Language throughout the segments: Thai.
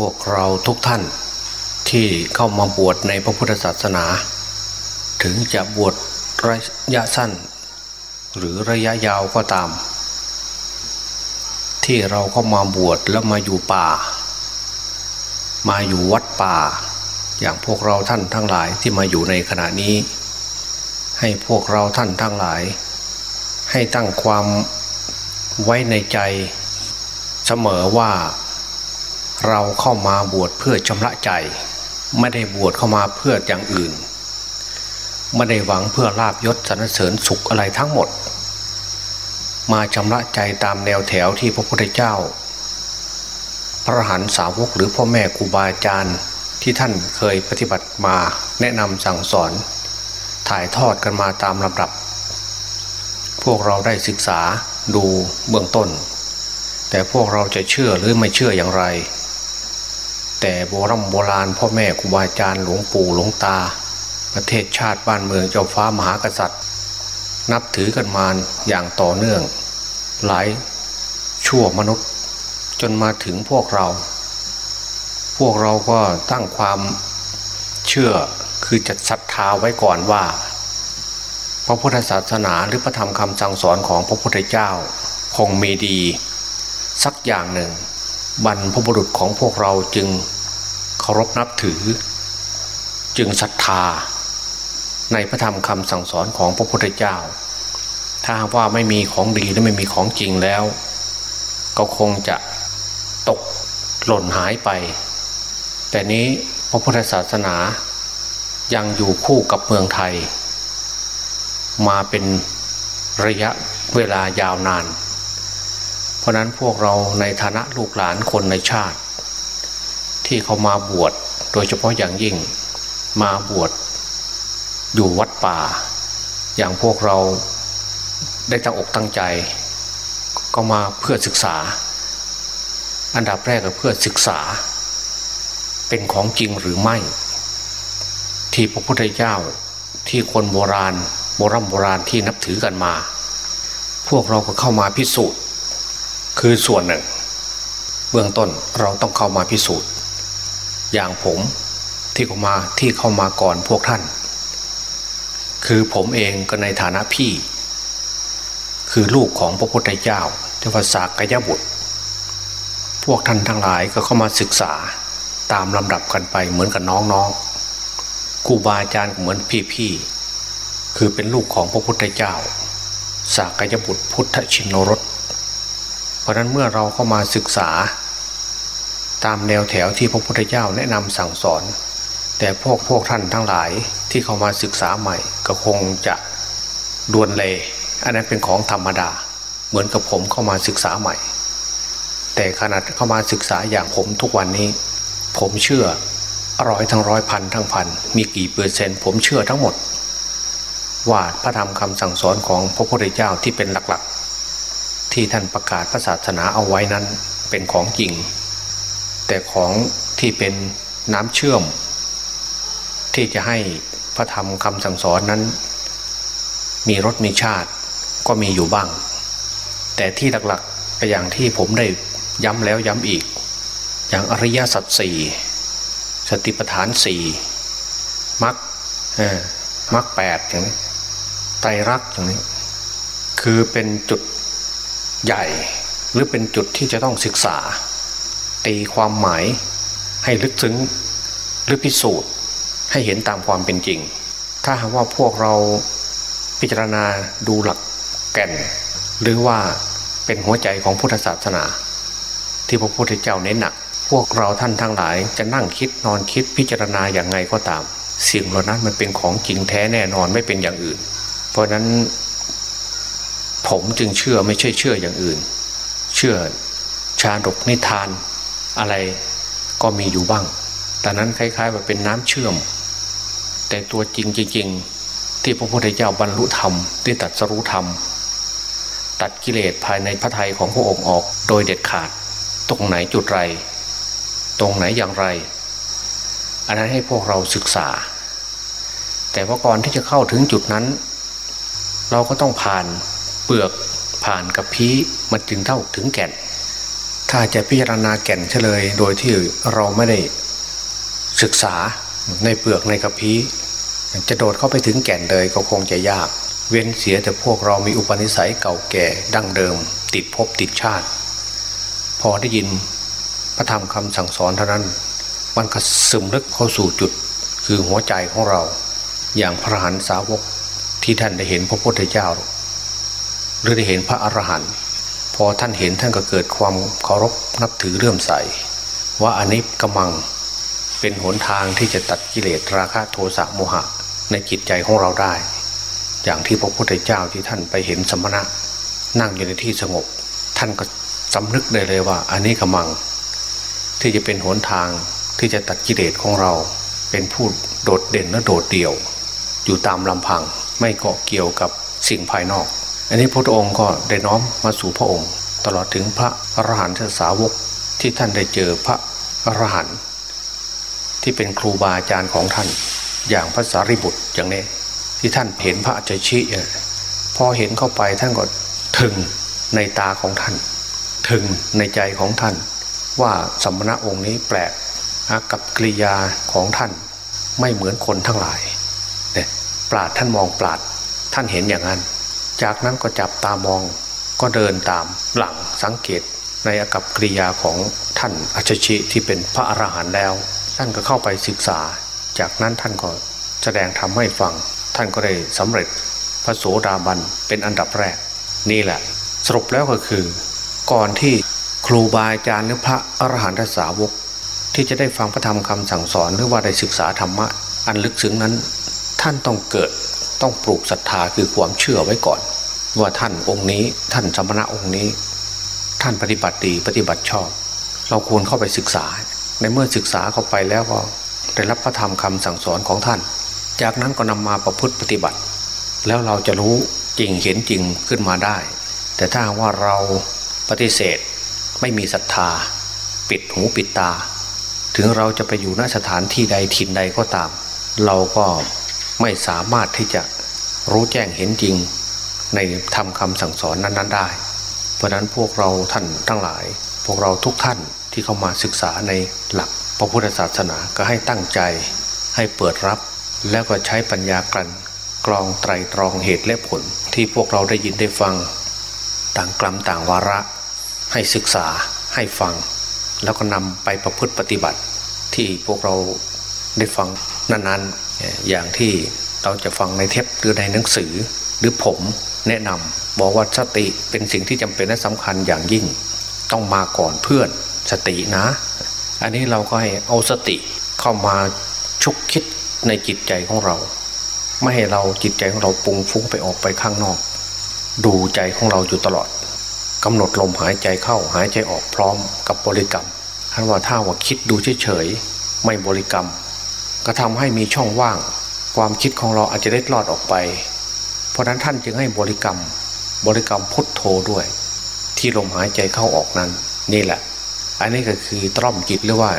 พวกเราทุกท่านที่เข้ามาบวชในพระพุทธศาสนา ถึงจะบวชระยะสั้น หรือระยะยาวก็ตาม ที่เราเข้ามาบวชแล้วมาอยู่ป่า มาอยู่วัดป่า อย่างพวกเราท่านทั้งหลายที่มาอยู่ในขณะนี้ ให้พวกเราท่านทั้งหลาย ให้ตั้งความไว้ในใจเสมอว่า เราเข้ามาบวชเพื่อชำระใจ ไม่ได้บวชเข้ามาเพื่ออย่างอื่น ไม่ได้หวังเพื่อลาบยศสรรเสริญสุขอะไรทั้งหมด มาชำระใจตามแนวแถวที่พระพุทธเจ้า พระหันสาวกหรือพ่อแม่ครูบาอาจารย์ที่ท่านเคยปฏิบัติมาแนะนำสั่งสอน ถ่ายทอดกันมาตามลำดับ พวกเราได้ศึกษาดูเบื้องต้นแต่พวกเราจะเชื่อหรือไม่เชื่ออย่างไร แต่โบรโบราณพ่อแม่ครูบาอาจารย์หลวงปู่หลวงตา ประเทศชาติบ้านเมืองเจ้าฟ้ามหากษัตริย์ นับถือกันมาอย่างต่อเนื่อง หลายชั่วมนุษย์ จนมาถึงพวกเรา พวกเราก็ตั้งความเชื่อคือจะศรัทธาไว้ก่อนว่า พระพุทธศาสนาหรือพระธรรมคำสั่งสอนของพระพุทธเจ้าคงมีดี สักอย่างหนึ่งบรรพบุรุษของพวกเราจึง เคารพนับถือ จึงศรัทธา ในพระธรรมคำสั่งสอนของพระพุทธเจ้า ถ้าว่าไม่มีของดีและไม่มีของจริงแล้ว ก็คงจะตกหล่นหายไป แต่นี้พระพุทธศาสนายังอยู่คู่กับเมืองไทย มาเป็นระยะเวลายาวนาน เพราะนั้นพวกเราในฐานะลูกหลานคนในชาติ ที่เขามาบวชโดยเฉพาะอย่างยิ่งมาบวชอยู่วัดป่า อย่างพวกเราได้ตั้งอกตั้งใจ ก็มาเพื่อศึกษา อันดับแรกก็เพื่อศึกษา เป็นของจริงหรือไม่ ที่พระพุทธเจ้าที่คนโบราณโบรโบราณที่นับถือกันมา พวกเราก็เข้ามาพิสูจน์ คือส่วนหนึ่ง เบื้องต้นเราต้องเข้ามาพิสูจน์ อย่างผมที่เข้ามาที่เข้ามาก่อนพวกท่าน คือผมเองก็ในฐานะพี่ คือลูกของพระพุทธเจ้าเจ้าภาษากยบุตร พวกท่านทั้งหลายก็เข้ามาศึกษาตามลำดับกันไปเหมือนกับน้องๆครูบาอาจารย์เหมือนพี่ๆคือเป็นลูกของพระพุทธเจ้า สากยบุตรพุทธชินรสเพราะนั้นเมื่อเราเข้ามาศึกษา ตามแนวแถวที่พระพุทธเจ้าแนะนำสั่งสอน แต่พวกพวกท่านทั้งหลายที่เข้ามาศึกษาใหม่ก็คงจะดวนเลอันนั้นเป็นของธรรมดา เหมือนกับผมเข้ามาศึกษาใหม่ แต่ขนาดเข้ามาศึกษาอย่างผมทุกวันนี้ ผมเชื่อร้อยทั้งร้อยพันทั้งพันมีกี่เปอร์เซ็นต์ผมเชื่อทั้งหมด ว่าพระธรรมคำสั่งสอนของพระพุทธเจ้าที่เป็นหลักๆ ที่ท่านประกาศพระศาสนาเอาไว้นั้นเป็นของจริง แต่ของที่เป็นน้ำเชื่อม ที่จะให้พระธรรมคำสั่งสอนนั้น มีรสมีชาติก็มีอยู่บ้าง แต่ที่หลักๆก็อย่างที่ผมได้ย้ำแล้วย้ำอีก อย่างอริยสัจสี่สติปัฏฐานสี่มรรคมรรคแปดอย่างนี้ไตรรักอย่างนี้ คือเป็นจุดใหญ่หรือเป็นจุดที่จะต้องศึกษา ตีความหมาย ให้ลึกซึ้งหรือพิสูจน์ให้เห็นตามความเป็นจริง ถ้าหากว่าพวกเราพิจารณาดูหลักแก่น หรือว่าเป็นหัวใจของพุทธศาสนา ที่พระพุทธเจ้าเน้นหนัก พวกเราท่านทั้งหลายจะนั่งคิดนอนคิดพิจารณาอย่างไงก็ตาม สิ่งเหล่านั้นมันเป็นของจริงแท้แน่นอนไม่เป็นอย่างอื่น เพราะนั้นผมจึงเชื่อไม่ใช่เชื่ออย่างอื่น เชื่อชาดกนิทาน อะไรก็มีอยู่บ้าง แต่นั้นคล้าย ๆ ว่าเป็นน้ำเชื่อม แต่ตัวจริงจริงๆที่พระพุทธเจ้าบรรลุธรรมได้ตัดสรู้ธรรม ตัดกิเลสภายในพระทัยของพระองค์ออกโดยเด็ดขาด ตรงไหนจุดไร ตรงไหนอย่างไร อันนั้นให้พวกเราศึกษา แต่ว่าก่อนที่จะเข้าถึงจุดนั้น เราก็ต้องผ่านเปลือกผ่านกับพีมันจึงเท่าถึงแก่น ถ้าจะพิจารณาแก่นเฉลย โดยที่เราไม่ได้ศึกษาในเปลือกในกระพี้จะโดดเข้าไปถึงแก่นเลยก็คงจะยาก เว้นเสียแต่พวกเรามีอุปนิสัยเก่าแก่ดั้งเดิม ติดภพติดชาติ พอได้ยินพระธรรมคำสั่งสอนเท่านั้น มันก็ซึมลึกเข้าสู่จุด คือหัวใจของเรา อย่างพระหันสาวกที่ท่านได้เห็นพระพุทธเจ้า หรือได้เห็นพระอรหันต์ พอท่านเห็นท่านก็เกิดความเคารพนับถือเลื่อมใส ว่าอันนี้กำลังเป็นหนทางที่จะตัดกิเลสราคะโทสะโมหะ ในจิตใจของเราได้ อย่างที่พระพุทธเจ้าที่ท่านไปเห็นสมณะ นั่งอยู่ในที่สงบ ท่านก็สำนึกได้เลยว่าอันนี้กำลัง ที่จะเป็นหนทางที่จะตัดกิเลสของเรา เป็นผู้โดดเด่นและโดดเดี่ยว อยู่ตามลำพังไม่เกาะเกี่ยวกับสิ่งภายนอก อันนี้พระองค์ก็ได้น้อมมาสู่พระองค์ ตลอดถึงพระอรหันตสาวกที่ท่านได้เจอพระอรหันต์ที่เป็นครูบาอาจารย์ของท่าน อย่างพระสารีบุตรอย่างนี้ที่ท่านเห็นพระอจชิพอเห็นเข้าไปท่านก็ถึงในตาของท่าน ถึงในใจของท่าน ว่าสมณะองค์นี้แปลกกับกริยาของท่านไม่เหมือนคนทั้งหลายเนี่ยปราดท่านมองปราดท่านเห็นอย่างนั้น จากนั้นก็จับตามองก็เดินตามหลังสังเกตในอากับกริยาของท่านอจชิที่เป็นพระอรหันต์แล้ว ท่านก็เข้าไปศึกษา จากนั้นท่านก็แสดงทำให้ฟัง ท่านก็ได้สำเร็จพระโสดาบันเป็นอันดับแรก นี่แหละ สรุปแล้วก็คือ ก่อนที่ครูบาอาจารย์หรือพระอรหันตสาวก ที่จะได้ฟังพระธรรมคำสั่งสอนหรือว่าได้ศึกษาธรรมะอันลึกซึ้งนั้น ท่านต้องเกิด ต้องปลูกศรัทธาคือความเชื่อไว้ก่อน ว่าท่านองค์นี้ท่านสมณะองค์นี้ ท่านปฏิบัติดีปฏิบัติชอบ เราควรเข้าไปศึกษา ในเมื่อศึกษาเข้าไปแล้วก็ได้รับพระธรรมคำสั่งสอนของท่าน จากนั้นก็นำมาประพฤติปฏิบัติ แล้วเราจะรู้จริงเห็นจริงขึ้นมาได้ แต่ถ้าว่าเราปฏิเสธไม่มีศรัทธา ปิดหูปิดตา ถึงเราจะไปอยู่ณสถานที่ใดถิ่นใดก็ตาม เราก็ ไม่สามารถที่จะรู้แจ้งเห็นจริง ในทำคำสั่งสอนนั้น ๆ ได้ เพราะนั้นพวกเราท่านทั้งหลาย พวกเราทุกท่านที่เข้ามาศึกษาในหลักพระพุทธศาสนาก็ให้ตั้งใจ ให้เปิดรับ แล้วก็ใช้ปัญญากลั่นกรองไตรตรองเหตุและผลที่พวกเราได้ยินได้ฟัง ต่างกลัมต่างวาระ ให้ศึกษาให้ฟัง แล้วก็นำไปประพฤติปฏิบัติ ที่พวกเราได้ฟังนั้นๆ อย่างที่เราจะฟังในเทปหรือในหนังสือหรือผมแนะนำบอกว่าสติเป็นสิ่งที่จำเป็นและสำคัญอย่างยิ่ง ต้องมาก่อนเพื่อนสตินะ อันนี้เราก็ให้เอาสติเข้ามาชุกคิดในจิตใจของเรา ไม่ให้เราจิตใจของเราปุงฟุ้งไปออกไปข้างนอก ดูใจของเราอยู่ตลอดกำหนดลมหายใจเข้าหายใจออกพร้อมกับบริกรรมท่านว่าถ้าว่าคิดดูเฉยๆไม่บริกรรม ก็ทำให้มีช่องว่าง ความคิดของเราอาจจะได้ลอดออกไป เพราะนั้นท่านจึงให้บริกรรม บริกรรมพุทโธด้วย ที่ลมหายใจเข้าออกนั้น นี่แหละ อันนี้ก็คือตร่อมจิตหรือว่า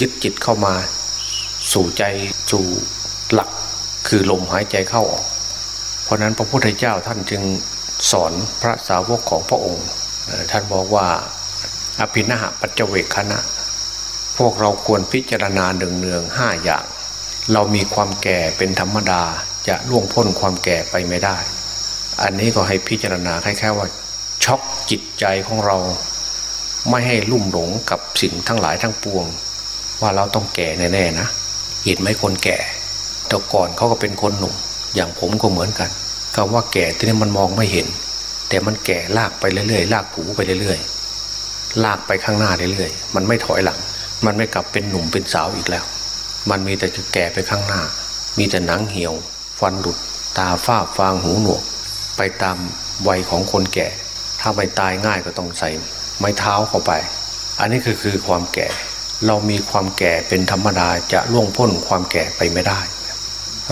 ยึดจิตเข้ามา สู่ใจสู่หลัก คือลมหายใจเข้าออก เพราะนั้นพระพุทธเจ้าท่านจึงสอนพระสาวกของพระองค์ ท่านบอกว่า อภินาหปัจเจเวคณะ พวกเราควรพิจารณาเนืองๆห้าอย่าง เรามีความแก่เป็นธรรมดาจะล่วงพ้นความแก่ไปไม่ได้ อันนี้ก็ให้พิจารณาแค่ๆว่า ช็อกจิตใจของเรา ไม่ให้ลุ่มหลงกับสิ่งทั้งหลายทั้งปวง ว่าเราต้องแก่แน่ๆนะเห็นไหมคนแก่แต่ก่อนเขาก็เป็นคนหนุ่ม อย่างผมก็เหมือนกันคำว่าแก่ที่นี่มันมองไม่เห็น แต่มันแก่ลากไปเรื่อยๆลากผูไปเรื่อยๆลากไปข้างหน้าเรื่อยๆมันไม่ถอยหลัง มันไม่กลับเป็นหนุ่มเป็นสาวอีกแล้ว มันมีแต่จะแก่ไปข้างหน้า มีแต่หนังเหี่ยว ฟันหลุด ตาฝ้าฟางหูหนวก ไปตามวัยของคนแก่ ถ้าไปตายง่ายก็ต้องใส่ไม้เท้าเข้าไป อันนี้คือคือความแก่ เรามีความแก่เป็นธรรมดาจะล่วงพ้นความแก่ไปไม่ได้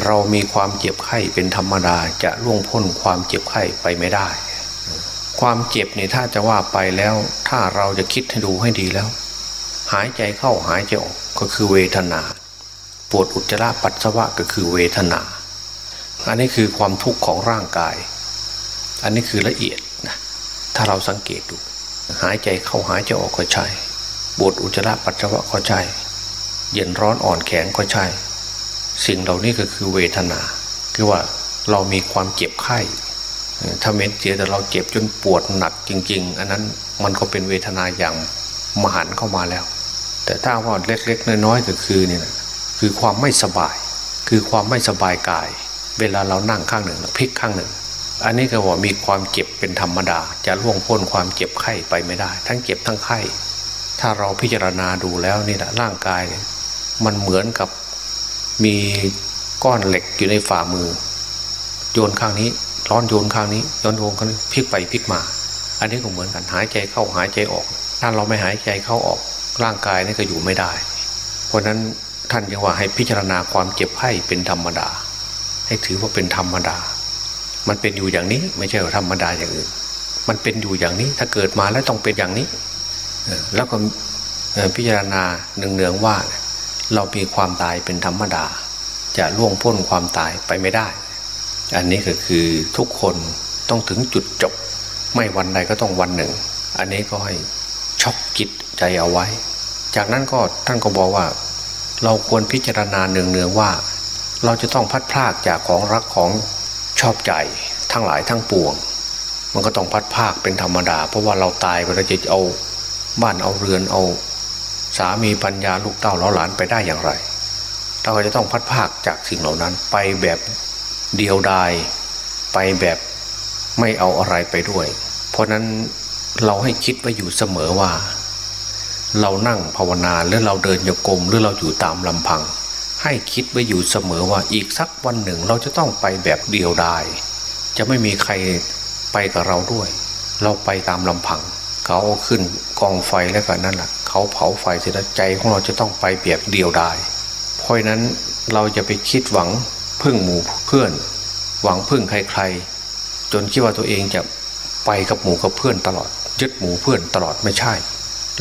เรามีความเจ็บไข้เป็นธรรมดาจะล่วงพ้นความเจ็บไข้ไปไม่ได้ ความเจ็บเนี่ยถ้าจะว่าไปแล้ว ถ้าเราจะคิดให้ดูให้ดีแล้ว หายใจเข้าหายใจออกก็คือเวทนา ปวดอุจจาระปัสสาวะก็คือเวทนา อันนี้คือความทุกข์ของร่างกาย อันนี้คือละเอียดนะถ้าเราสังเกตดู หายใจเข้าหายใจออกก็ใช่ปวดอุจจาระปัสสาวะก็ใช่เย็นร้อนอ่อนแข็งก็ใช่ สิ่งเหล่านี้ก็คือเวทนา คือว่าเรามีความเจ็บไข้ถ้าเม็ดเจียแต่เราเจ็บจนปวดหนักจริง ๆ อันนั้นมันก็เป็นเวทนาอย่างมหันเข้ามาแล้ว แต่ถ้าว่าเล็กๆน้อยๆก็คือเนี่ยคือความไม่สบาย คือความไม่สบายกาย เวลาเรานั่งข้างหนึ่งพลิกข้างหนึ่ง อันนี้ก็ว่ามีความเจ็บเป็นธรรมดา จะล่วงพ้นความเจ็บไข้ไปไม่ได้ ทั้งเจ็บทั้งไข้ ถ้าเราพิจารณาดูแล้วนี่แหละร่างกายเนี่ยมันเหมือนกับมีก้อนเหล็กอยู่ในฝ่ามือ โยนข้างนี้ ร้อนโยนข้างนี้ย้อนโยนข้างนี้พลิกไปพลิกมา อันนี้ก็เหมือนกันหายใจเข้าหายใจออก ถ้าเราไม่หายใจเข้าออก ร่างกายนี่ก็อยู่ไม่ได้ เพราะนั้นท่านยังว่าให้พิจารณาความเจ็บไข้เป็นธรรมดา ให้ถือว่าเป็นธรรมดา มันเป็นอยู่อย่างนี้ไม่ใช่ธรรมดาอย่างอื่น มันเป็นอยู่อย่างนี้ถ้าเกิดมาแล้วต้องเป็นอย่างนี้แล้วก็พิจารณาเนืองๆว่า เรามีความตายเป็นธรรมดา จะล่วงพ้นความตายไปไม่ได้ อันนี้ก็คือทุกคนต้องถึงจุดจบ ไม่วันใดก็ต้องวันหนึ่ง อันนี้ก็ให้ช็อกจิตใจเอาไว้ จากนั้นก็ท่านก็บอกว่า เราควรพิจารณาเนืองๆว่า เราจะต้องพัดพลากจากของรักของชอบใจทั้งหลายทั้งปวง มันก็ต้องพัดพากเป็นธรรมดา เพราะว่าเราตายไปเราจะเอาบ้านเอาเรือนเอา สามีปัญญาลูกเต้าเล้าหลานไปได้อย่างไร เราก็จะต้องพัดภาคจากสิ่งเหล่านั้นไปแบบเดียวดายไปแบบไม่เอาอะไรไปด้วย เพราะนั้นเราให้คิดไว้อยู่เสมอว่า เรานั่งภาวนาหรือเราเดินโยกมหรือเราอยู่ตามลำพัง ให้คิดไว้อยู่เสมอว่าอีกสักวันหนึ่งเราจะต้องไปแบบเดียวดาย จะไม่มีใครไปกับเราด้วย เราไปตามลำพัง เขาขึ้นกองไฟแล้วก็นั่นแหละเขาเผาไฟเสร็จใจของเราจะต้องไปเบียบเดียวดาย เพราะนั้นเราจะไปคิดหวังพึ่งหมู่เพื่อน หวังพึ่งใครๆจนคิดว่าตัวเองจะไปกับหมู่กับเพื่อนตลอดยึดหมู่เพื่อนตลอดไม่ใช่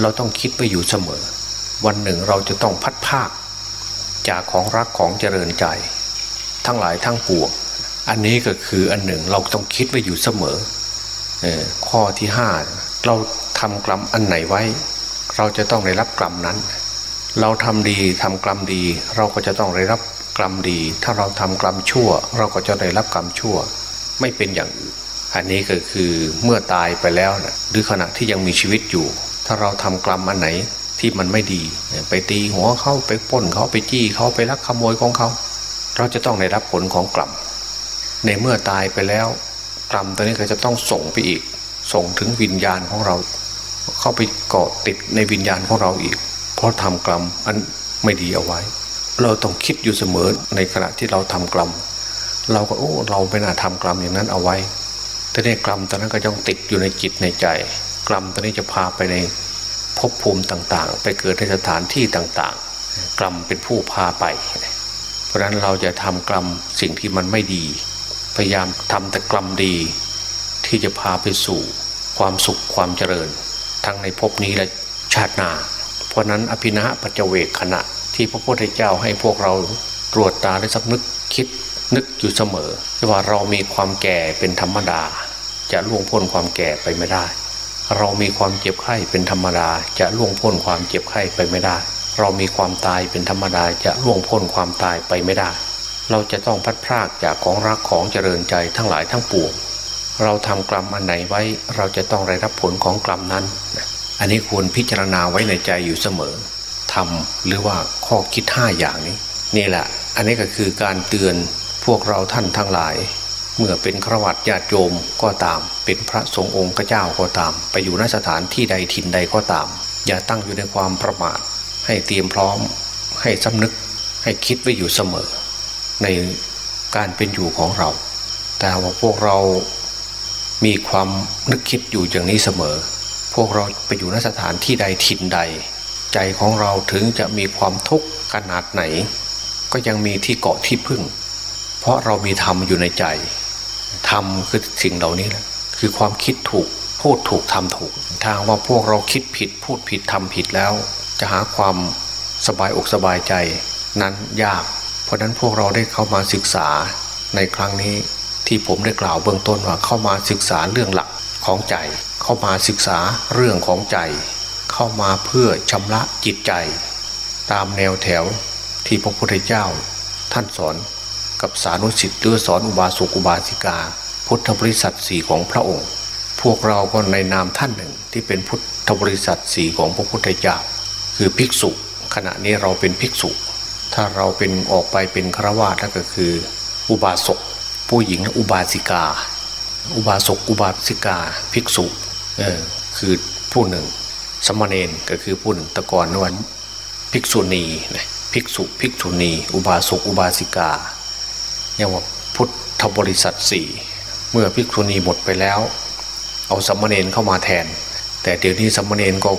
เราต้องคิดไปอยู่เสมอ วันหนึ่งเราจะต้องพัดภาค จากของรักของเจริญใจ ทั้งหลายทั้งปวงอันนี้ก็คืออันหนึ่งเราต้องคิดไว้อยู่เสมอข้อที่ห้าเราทำกรรมอันไหนไว้ เราจะต้องได้รับกรรมนั้น เราทำดีทำกรรมดี เราก็จะต้องได้รับกรรมดี ถ้าเราทำกรรมชั่ว เราก็จะได้รับกรรมชั่ว ไม่เป็นอย่างอื่นอันนี้ก็คือเมื่อตายไปแล้วนะหรือขณะที่ยังมีชีวิตอยู่ ถ้าเราทำกรรมอันไหนที่มันไม่ดี ไปตีหัวเขาไปป้นเขาไปจี้เขาไปลักขโมยของเขา เราจะต้องได้รับผลของกรรมในเมื่อตายไปแล้ว กรรมตัวนี้ก็จะต้องส่งไปอีก ส่งถึงวิญญาณของเรา เข้าไปเกาะติดในวิญญาณของเราอีก เพราะทำกรรมอันไม่ดีเอาไว้ เราต้องคิดอยู่เสมอในขณะที่เราทำกรรมเราก็โอ้เราไม่น่าทำกรรมอย่างนั้นเอาไว้แต่ในกรรมตอนนั้นก็ต้องติดอยู่ในจิตในใจ กรรมตอนนี้จะพาไปในภพภูมิต่างๆ ไปเกิดในสถานที่ต่างๆ กรรมเป็นผู้พาไป เพราะฉะนั้นเราจะทำกรรมสิ่งที่มันไม่ดี พยายามทำแต่กรรมดี ที่จะพาไปสู่ความสุขความเจริญ ทั้งในภพนี้และชาติหน้าเพราะนั้นอภินาปัจเวกขณะ ที่พระพุทธเจ้าให้พวกเราตรวจตาและสักนึกคิดนึกอยู่เสมอว่าเรามีความแก่เป็นธรรมดา จะล่วงพ้นความแก่ไปไม่ได้ เรามีความเจ็บไข้เป็นธรรมดาจะล่วงพ้นความเจ็บไข้ไปไม่ได้ เรามีความตายเป็นธรรมดาจะล่วงพ้นความตายไปไม่ได้ เราจะต้องพัดพรากจากของรักของเจริญใจทั้งหลายทั้งปวงเราทำกรรมอันไหนไว้เราจะต้องได้รับผลของกรรมนั้น อันนี้ควรพิจารณาไว้ในใจอยู่เสมอทำหรือว่าข้อคิดห้าอย่างนี้ นี่แหละ อันนี้ก็คือการเตือนพวกเราท่านทั้งหลาย เมื่อเป็นครวัตญาติโยมก็ตาม เป็นพระสงฆ์องค์เจ้าก็ตาม ไปอยู่นสถานที่ใดถิ่นใดก็ตาม อย่าตั้งอยู่ในความประมาท ให้เตรียมพร้อม ให้สำนึก ให้คิดไว้อยู่เสมอ ในการเป็นอยู่ของเรา แต่ว่าพวกเรามีความนึกคิดอยู่อย่างนี้เสมอ พวกเราไปอยู่นสถานที่ใดถิ่นใด ใจของเราถึงจะมีความทุกข์ขนาดไหน ก็ยังมีที่เกาะที่พึ่ง เพราะเรามีธรรมอยู่ในใจ ธรรมคือสิ่งเหล่านี้แหละคือความคิดถูกพูดถูกทำถูกทาว่าพวกเราคิดผิดพูดผิดทำผิดแล้ว จะหาความสบายอกสบายใจนั้นยาก เพราะนั้นพวกเราได้เข้ามาศึกษาในครั้งนี้ที่ผมได้กล่าวเบื้องต้นว่าเข้ามาศึกษาเรื่องหลักของใจ เข้ามาศึกษาเรื่องของใจ เข้ามาเพื่อชำระจิตใจ ตามแนวแถวที่พระพุทธเจ้า ท่านสอน กับสานุสิทธิ์หรือสอนอุบาสกอุบาสิกา พุทธบริษัทสี่ของพระองค์ พวกเราก็ในนามท่านหนึ่งที่เป็นพุทธบริษัทสี่ของพระพุทธเจ้าคือภิกษุ ขณะนี้เราเป็นภิกษุ ถ้าเราเป็นออกไปเป็นฆราวาสก็คือ อุบาสกผู้หญิงอุบาสิกา อุบาสกอุบาสิกาภิกษุเออคือผู้หนึ่ง สมณเณรก็คือผู้หนึ่งตะกอนนวันภิกษุณีนะภิกษุภิกษุณี อุบาสกอุบาสิกา เรียกว่าพุทธบริษัทสี่เมื่อภิกษุณีหมดไปแล้ว เอาสมณเณรเข้ามาแทน แต่เดี๋ยวนี้สมณเณรก็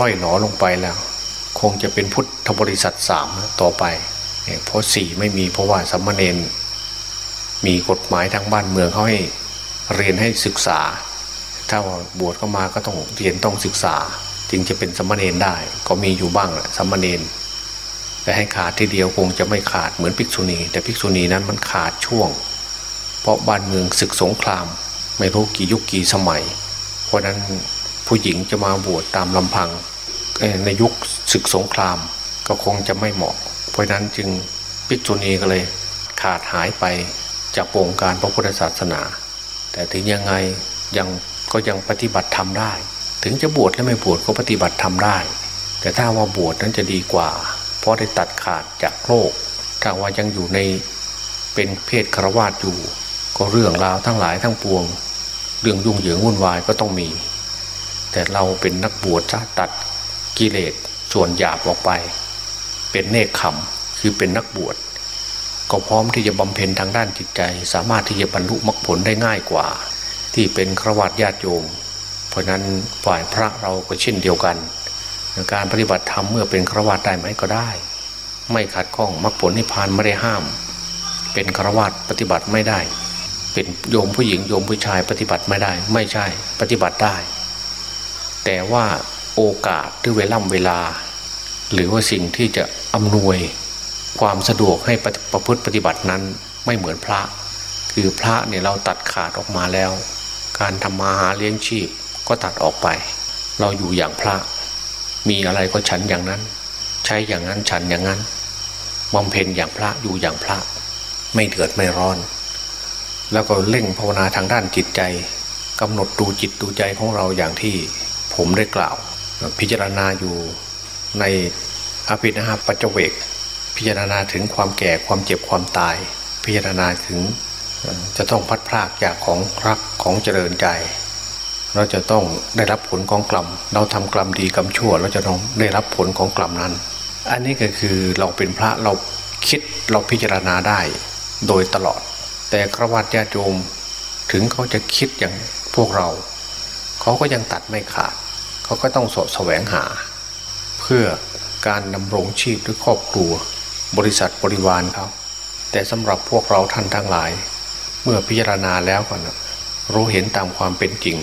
ล่อยหนอลงไปแล้ว คงจะเป็นพุทธบริษัทสามต่อไป เพราะสี่ไม่มีเพราะว่าสมณเณรมีกฎหมายทางบ้านเมืองเขาให้เรียนให้ศึกษา ถ้าบวชเข้ามาก็ต้องเรียนต้องศึกษา จึงจะเป็นสมณเณรได้ ก็มีอยู่บ้างแหละสมณเณร แต่ให้ขาดทีเดียวคงจะไม่ขาดเหมือนภิกษุณี แต่ภิกษุณีนั้นมันขาดช่วง เพราะบ้านเมืองศึกสงคราม ไม่รู้กี่ยุคกี่สมัย เพราะนั้นผู้หญิงจะมาบวชตามลำพังในยุคศึกสงครามก็คงจะไม่เหมาะ เพราะนั้นจึงภิกษุณีก็เลยขาดหายไปจากวงการพระพุทธศาสนา แต่ถึงยังไงยังก็ยังปฏิบัติธรรมได้ ถึงจะบวชและไม่บวชก็ปฏิบัติธรรมได้ แต่ถ้าว่าบวชนั้นจะดีกว่า เพราะได้ตัดขาดจากโลก ถ้าว่ายังอยู่ในเป็นเพศครวาสอยู่ ก็เรื่องราวทั้งหลายทั้งปวง เรื่องยุ่งเหยิงวุ่นวายก็ต้องมี แต่เราเป็นนักบวชจะตัดกิเลสส่วนหยาบออกไป เป็นเนคขมคือเป็นนักบวชก็พร้อมที่จะบำเพ็ญทางด้านจิตใจ สามารถที่จะบรรลุมรรคผลได้ง่ายกว่า ที่เป็นครวัตญาติโยม เพราะนั้นฝ่ายพระเราก็เช่นเดียวกัน การปฏิบัติธรรมเมื่อเป็นครวัตได้ไหมก็ได้ ไม่ขัดข้องมรรคผลนิพพานไม่ได้ห้าม เป็นครวัตปฏิบัติไม่ได้ เป็นโยมผู้หญิงโยมผู้ชายปฏิบัติไม่ได้ ไม่ใช่ปฏิบัติได้ แต่ว่าโอกาสหรือเวล่ำเวลา หรือว่าสิ่งที่จะอำนวยความสะดวกให้ประพฤติปฏิบัตินั้นไม่เหมือนพระ คือพระเนี่ยเราตัดขาดออกมาแล้ว การทำมาหาเลี้ยงชีพก็ตัดออกไป เราอยู่อย่างพระ มีอะไรก็ฉันอย่างนั้น ใช้อย่างนั้นฉันอย่างนั้นบำเพ็ญอย่างพระอยู่อย่างพระ ไม่เดือดไม่ร้อน แล้วก็เล่งภาวนาทางด้านจิตใจกำหนดดูจิตดูใจของเราอย่างที่ผมได้กล่าว พิจารณาอยู่ในอภินาปัจเวก พิจารณาถึงความแก่ความเจ็บความตาย พิจารณาถึงจะต้องพัดพลากจากของรักของเจริญใจ เราจะต้องได้รับผลของกรรม เราทำกรรมดีกรรมชั่ว เราจะต้องได้รับผลของกรรมนั้น อันนี้ก็คือเราเป็นพระเราคิดเราพิจารณาได้โดยตลอด แต่ครวัตญาติโยมถึงเขาจะคิดอย่างพวกเรา เขาก็ยังตัดไม่ขาด เขาก็ต้องสดแสวงหา เพื่อการดำรงชีพหรือครอบครัว บริษัทบริวารเขาแต่สำหรับพวกเราท่านทั้งหลาย เมื่อพิจารณาแล้วก่อนรู้เห็นตามความเป็นจริง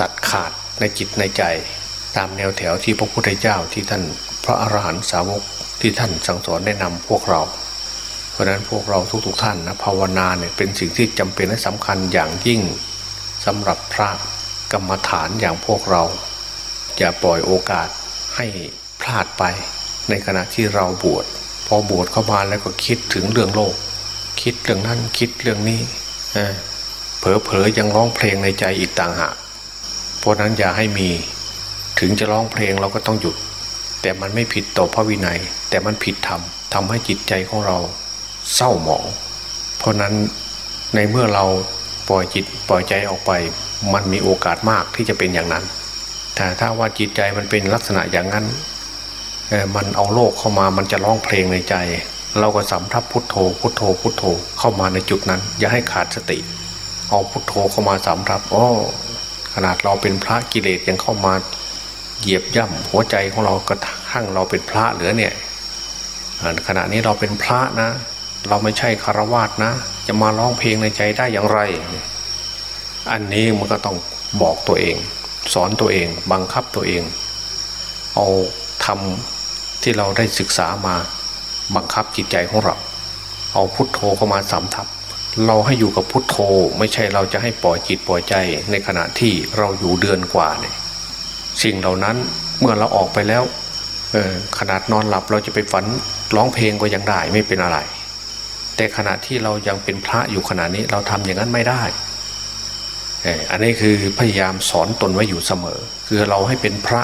ตัดขาดในจิตในใจ ตามแนวแถวที่พระพุทธเจ้าที่ท่านพระอรหันตสาวกที่ท่านสั่งสอนแนะนำพวกเรา เพราะนั้นพวกเราทุกๆทท่านนะภาวนาเนี่ยเป็นสิ่งที่จำเป็นและสำคัญอย่างยิ่งสำหรับพระกรรมฐานอย่างพวกเราอย่าปล่อยโอกาสให้พลาดไปในขณะที่เราบวชพอบวชเข้ามาแล้วก็คิดถึงเรื่องโลก คิดเรื่องนั้นคิดเรื่องนี้เผลอๆยังร้องเพลงในใจอีกต่างหาก เพราะนั้นอย่าให้มี ถึงจะร้องเพลงเราก็ต้องหยุด แต่มันไม่ผิดต่อพระวินัย แต่มันผิดธรรมทำให้จิตใจของเราเศร้าหมอง เพราะนั้นในเมื่อเราปล่อยจิตปล่อยใจออกไป มันมีโอกาสมากที่จะเป็นอย่างนั้น แต่ถ้าว่าจิตใจมันเป็นลักษณะอย่างนั้น มันเอาโลกเข้ามามันจะร้องเพลงในใจ เราก็สำทับพุทโธ พุทโธ พุทโธเข้ามาในจุดนั้น อย่าให้ขาดสติ เอาพุทโธเข้ามาสำทับอ๋อ นาดเราเป็นพระกิเลสยังเข้ามาเหยียบย่ำหัวใจของเรากระทั่งเราเป็นพระเหลือเนี่ยขณะนี้เราเป็นพระนะ เราไม่ใช่คารวาสนะ จะมาร้องเพลงในใจได้อย่างไร อันนี้มันก็ต้องบอกตัวเอง สอนตัวเองบังคับตัวเอง เอาทำที่เราได้ศึกษามาบังคับจิตใจของเรา เอาพุทโธเข้ามาสำทับ เราให้อยู่กับพุทโธ ไม่ใช่เราจะให้ปล่อยจิตปล่อยใจในขณะที่เราอยู่เดือนกว่าเนี่ยสิ่งเหล่านั้นเมื่อเราออกไปแล้วออขนาดนอนหลับเราจะไปฝันร้องเพลงก็ยังได้ไม่เป็นอะไร แต่ขณะที่เรายังเป็นพระอยู่ขณะนี้เราทำอย่างนั้นไม่ได้อันนี้คือพยายามสอนตนไว้อยู่เสมอ คือเราให้เป็นพระ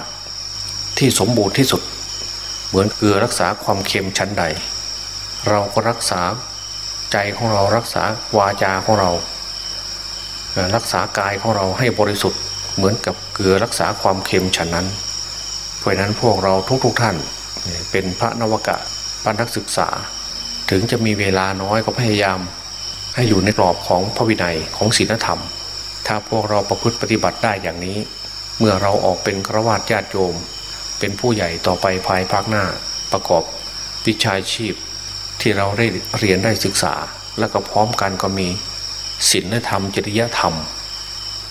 ที่สมบูรณ์ที่สุด เหมือนเกลือรักษาความเค็มชั้นใด เราก็รักษา ใจของเรารักษาวาจาของเรา รักษากายของเราให้บริสุทธิ์เหมือนกับเกลือรักษาความเค็มฉันนั้น เพราะนั้นพวกเราทุกๆทท่านเป็นพระนวกะปันักศึกษา ถึงจะมีเวลาน้อยก็พยายาม ให้อยู่ในกรอบของพระวินัยของศีลธรรม ถ้าพวกเราประพฤติปฏิบัติได้อย่างนี้ เมื่อเราออกเป็นครวญญาติโยม เป็นผู้ใหญ่ต่อไปภายภาคหน้าประกอบวิชาชีพ ที่เราได้เรียนได้ศึกษา แล้วก็พร้อมกันก็มีศีลธรรม จริยธรรม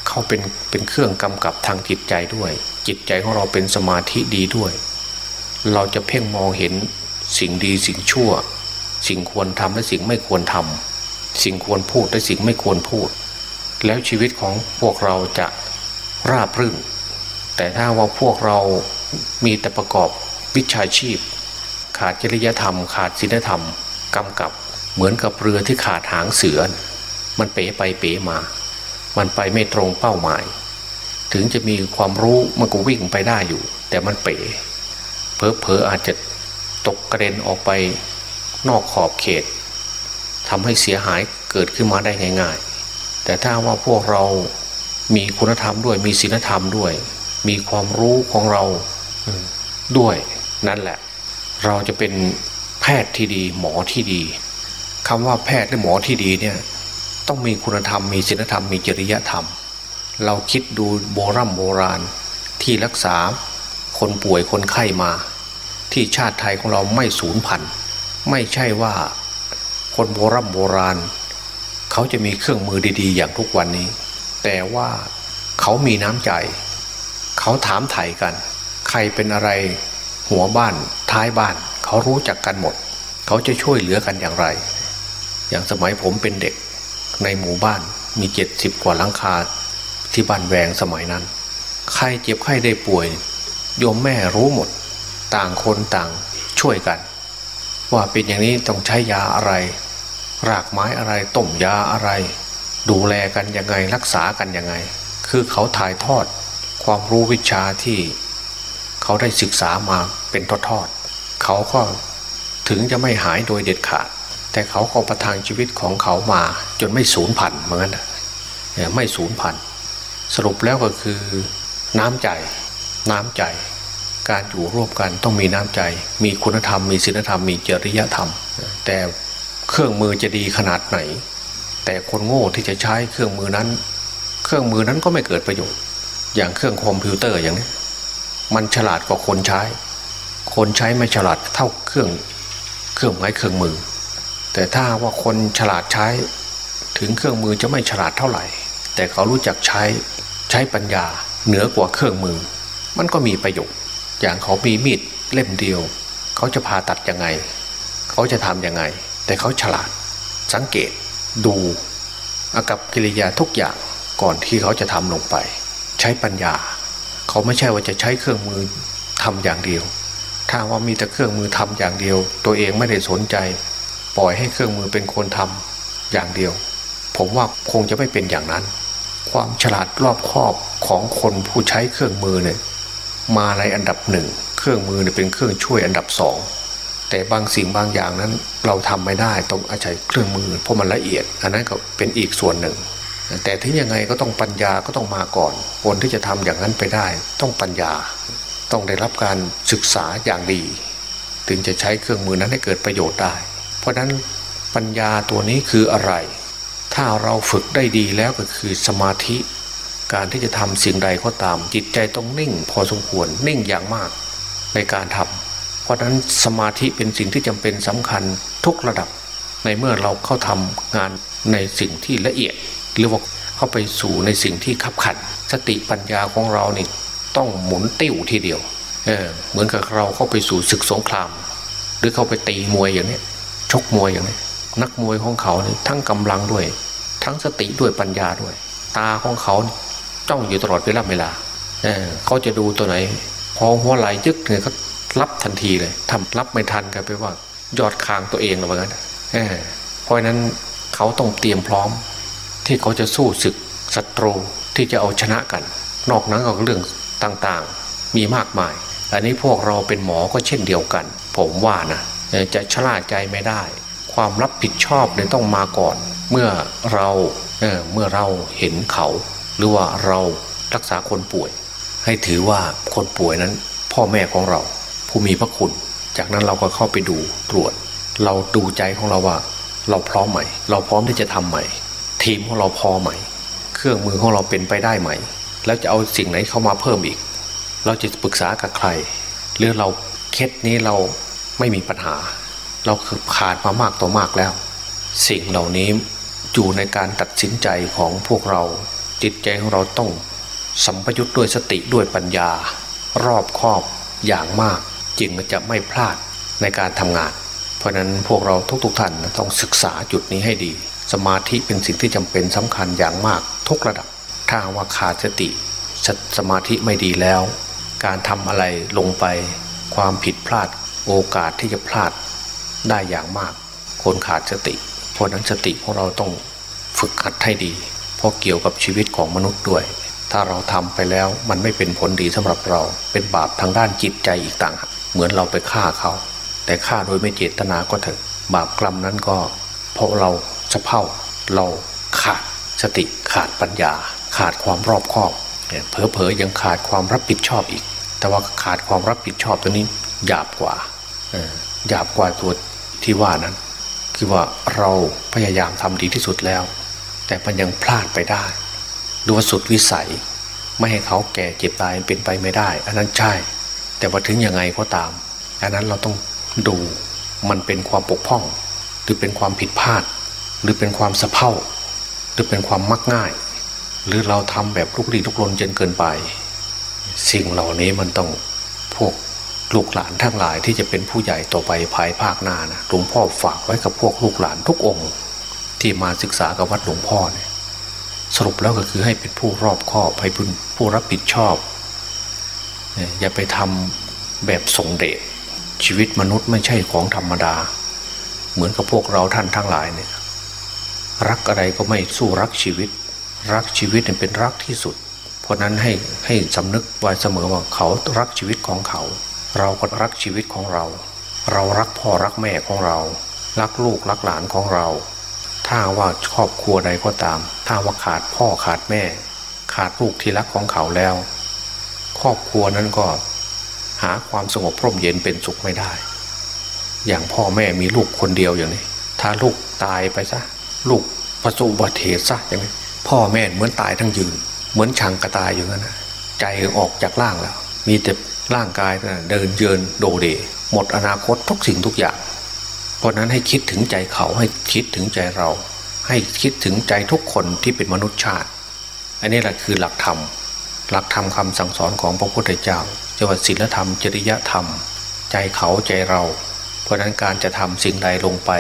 เข้าเป็นเป็นเครื่องกำกับทางจิตใจด้วย จิตใจของเราเป็นสมาธิดีด้วย เราจะเพ่งมองเห็นสิ่งดีสิ่งชั่ว สิ่งควรทำและสิ่งไม่ควรทำสิ่งควรพูดและสิ่งไม่ควรพูด แล้วชีวิตของพวกเราจะราบรื่น แต่ถ้าว่าพวกเรามีแต่ประกอบวิชาชีพ ขาดจริยธรรม ขาดศีลธรรมกำกับเหมือนกับเรือที่ขาดหางเสือ มันเป๋ไปเป๋มา มันไปไม่ตรงเป้าหมาย ถึงจะมีความรู้มันก็วิ่งไปได้อยู่ แต่มันเป๋เพอเพออาจจะตกกระเด็นออกไปนอกขอบเขตทำให้เสียหายเกิดขึ้นมาได้ง่ายๆ แต่ถ้าว่าพวกเรามีคุณธรรมด้วยมีศีลธรรมด้วย มีความรู้ของเราด้วยนั่นแหละ เราจะเป็นแพทย์ที่ดีหมอที่ดีคำว่าแพทย์หรือหมอที่ดีเนี่ยต้องมีคุณธรรมมีศีลธรรมมีจริยธรรม เราคิดดูโบรโบราณที่รักษาคนป่วยคนไข้มา ที่ชาติไทยของเราไม่สูญพันธุ์ไม่ใช่ว่าคนโบรโบราณ เขาจะมีเครื่องมือดีๆ อย่างทุกวันนี้ แต่ว่าเขามีน้ำใจ เขาถามไถ่กัน ใครเป็นอะไร หัวบ้านท้ายบ้าน เขารู้จักกันหมด เขาจะช่วยเหลือกันอย่างไร อย่างสมัยผมเป็นเด็ก ในหมู่บ้านมีเจ็ดสิบกว่าหลังคา ที่บ้านแวงสมัยนั้น ใครเจ็บไข้ได้ป่วย โยมแม่รู้หมด ต่างคนต่างช่วยกัน ว่าเป็นอย่างนี้ต้องใช้ยาอะไร รากไม้อะไรต้มยาอะไร ดูแลกันยังไงรักษากันยังไง คือเขาถ่ายทอดความรู้วิชาที่ เขาได้ศึกษามาเป็นทอดๆเขาก็ถึงจะไม่หายโดยเด็ดขาด แต่เขาก็ประทางชีวิตของเขามาจนไม่สูญพันธุ์เหมือนกันไม่สูญพันธุ์สรุปแล้วก็คือน้ำใจน้ำใจ การอยู่ร่วมกันต้องมีน้ำใจ มีคุณธรรมมีศีลธรรมมีจริยธรรม แต่เครื่องมือจะดีขนาดไหน แต่คนโง่ที่จะใช้เครื่องมือนั้น เครื่องมือนั้นก็ไม่เกิดประโยชน์ อย่างเครื่องคอมพิวเตอร์อย่างนี้ มันฉลาดกว่าคนใช้ คนใช้ไม่ฉลาดเท่าเครื่องเครื่องไม้เครื่องมือ แต่ถ้าว่าคนฉลาดใช้ ถึงเครื่องมือจะไม่ฉลาดเท่าไหร่ แต่เขารู้จักใช้ใช้ปัญญาเหนือกว่าเครื่องมือ มันก็มีประโยชน์อย่างเขามีมีดเล่มเดียว เขาจะผ่าตัดยังไง เขาจะทำยังไง แต่เขาฉลาด สังเกต ดูอากับกิริยาทุกอย่างก่อนที่เขาจะทำลงไป ใช้ปัญญา เขาไม่ใช่ว่าจะใช้เครื่องมือทำอย่างเดียว ถ้าว่ามีแต่เครื่องมือทำอย่างเดียว ตัวเองไม่ได้สนใจ ปล่อยให้เครื่องมือเป็นคนทำอย่างเดียว ผมว่าคงจะไม่เป็นอย่างนั้น ความฉลาดรอบคอบของคนผู้ใช้เครื่องมือเนี่ยมาในอันดับหนึ่งเครื่องมือเนี่ยเป็นเครื่องช่วยอันดับสองแต่บางสิ่งบางอย่างนั้นเราทำไม่ได้ต้องอาศัยเครื่องมือเพราะมันละเอียด อันนั้นก็เป็นอีกส่วนหนึ่ง แต่ถึงยังไงก็ต้องปัญญาก็ต้องมาก่อนคนที่จะทำอย่างนั้นไปได้ ต้องปัญญาต้องได้รับการศึกษาอย่างดี ถึงจะใช้เครื่องมือนั้นให้เกิดประโยชน์ได้ เพราะนั้นปัญญาตัวนี้คืออะไร ถ้าเราฝึกได้ดีแล้วก็คือสมาธิ การที่จะทำสิ่งใดก็ตาม จิตใจต้องนิ่ง พอสมควรนิ่งอย่างมากในการทำเพราะนั้นสมาธิเป็นสิ่งที่จำเป็นสำคัญทุกระดับ ในเมื่อเราเข้าทำงานในสิ่งที่ละเอียด หรือว่าเข้าไปสู่ในสิ่งที่ขับขันสติปัญญาของเรานี่ต้องหมุนติ้วทีเดียวเออเหมือนกับเราเข้าไปสู่ศึกสงคราม หรือเข้าไปตีมวยอย่างนี้ชกมวยอย่างนี้นักมวยของเขาเนี่ยทั้งกำลังด้วย ทั้งสติด้วยปัญญาด้วย ตาของเขาจ้องอยู่ตลอดเวลาเวลาเเขาจะดูตัวไหน พอหัวไหลยึกเนี่ยก็รับทันทีเลยทำรับไม่ทันกันไปว่ายอดคางตัวเองหรือว่างั้นเพราะนั้นเขาต้องเตรียมพร้อม ที่เขาจะสู้ศึกศัตรูที่จะเอาชนะกัน นอกนั้นก็เรื่องต่างๆมีมากมาย อันนี้พวกเราเป็นหมอก็เช่นเดียวกัน ผมว่านะจะชลาใจไม่ได้ ความรับผิดชอบเนี่ยต้องมาก่อน เมื่อเราเเมื่อเราเห็นเขา หรือว่าเรารักษาคนป่วย ให้ถือว่าคนป่วยนั้น พ่อแม่ของเรา ผู้มีพระคุณ จากนั้นเราก็เข้าไปดูตรวจ เราดูใจของเราว่า เราพร้อมไหม เราพร้อมที่จะทำใหม ทีมของเราพอไหม เครื่องมือของเราเป็นไปได้ไหม แล้วจะเอาสิ่งไหนเข้ามาเพิ่มอีก เราจะปรึกษากับใคร หรือเราเคสนี้เราไม่มีปัญหา เราขาดมามากต่อมากแล้ว สิ่งเหล่านี้อยู่ในการตัดสินใจของพวกเรา จิตใจของเราต้องสัมปยุทธ์ด้วยสติด้วยปัญญา รอบคอบอย่างมากจึงจะไม่พลาดในการทำงาน เพราะนั้นพวกเราทุกๆทท่านต้องศึกษาจุดนี้ให้ดี สมาธิเป็นสิ่งที่จำเป็นสำคัญอย่างมากทุกระดับ ถ้าว่าขาดสติสสมาธิไม่ดีแล้ว การทำอะไรลงไปความผิดพลาดโอกาสที่จะพลาดได้อย่างมาก คนขาดสติ เพราะนั้นสติของเราต้องฝึกหัดให้ดี เพราะเกี่ยวกับชีวิตของมนุษย์ด้วย ถ้าเราทำไปแล้วมันไม่เป็นผลดีสำหรับเรา เป็นบาปทางด้านจิตใจอีกต่างเหมือนเราไปฆ่าเขา แต่ฆ่าโดยไม่เจตนาก็เถอะบาปกรรมนั้นก็ เพราะเรา จะเผ่าเราขาดสติขาดปัญญา ขาดความรอบคอบเผลอๆยังขาดความรับผิดชอบอีก แต่ว่าขาดความรับผิดชอบตัวนี้หยาบกว่าหยาบกว่าตัวที่ว่านั้น คือว่าเราพยายามทำดีที่สุดแล้ว แต่มันยังพลาดไปได้ดูสุดวิสัย ไม่ให้เขาแก่เจ็บตายเป็นไปไม่ได้ อันนั้นใช่ แต่ว่าถึงยังไงก็ตาม อันนั้นเราต้องดูมันเป็นความปกพ่อง หรือเป็นความผิดพลาด หรือเป็นความสะเพร่าหรือเป็นความมักง่าย หรือเราทำแบบลุกลี้ลุกลนจนเกินไป สิ่งเหล่านี้มันต้องพวกลูกหลานทั้งหลายที่จะเป็นผู้ใหญ่ต่อไปภายภาคหน้านะหลวงพ่อฝากไว้กับพวกลูกหลานทุกองค์ ที่มาศึกษากับวัดหลวงพ่อเนี่ยสรุปแล้วก็คือให้เป็นผู้รอบคอบให้เป็นผู้รับผิดชอบ อย่าไปทำแบบสงเดชชีวิตมนุษย์ไม่ใช่ของธรรมดา เหมือนกับพวกเราท่านทั้งหลายเนี่ย รักอะไรก็ไม่สู้รักชีวิต รักชีวิตเป็นรักที่สุด เพราะนั้นให้ให้สำนึกไว้เสมอว่าเขารักชีวิตของเขา เราก็รักชีวิตของเรา เรารักพ่อรักแม่ของเรา รักลูกรักหลานของเรา ถ้าว่าครอบครัวใดก็ตาม ถ้าว่าขาดพ่อขาดแม่ ขาดลูกที่รักของเขาแล้ว ครอบครัวนั้นก็หาความสงบพร่มเย็นเป็นสุขไม่ได้ อย่างพ่อแม่มีลูกคนเดียวอย่างนี้ ถ้าลูกตายไปซะ ลูกประสบอุบัติเหตุซะอย่างนี้พ่อแม่เหมือนตายทั้งยืน เหมือนชังกระตายอยู่นั้นนะใจออกจากร่างแล้ว มีแต่ร่างกายเดินเยินโดเดหมดอนาคตทุกสิ่งทุกอย่าง เพราะนั้นให้คิดถึงใจเขาให้คิดถึงใจเรา ให้คิดถึงใจทุกคนที่เป็นมนุษย์ชาติ อันนี้แหละคือหลักธรรมหลักธรรมคำสั่งสอนของพระพุทธเจ้าจว่าศีลธรรม จริยธรรม ใจเขาใจเรา เพราะนั้นการจะทำสิ่งใดลงไป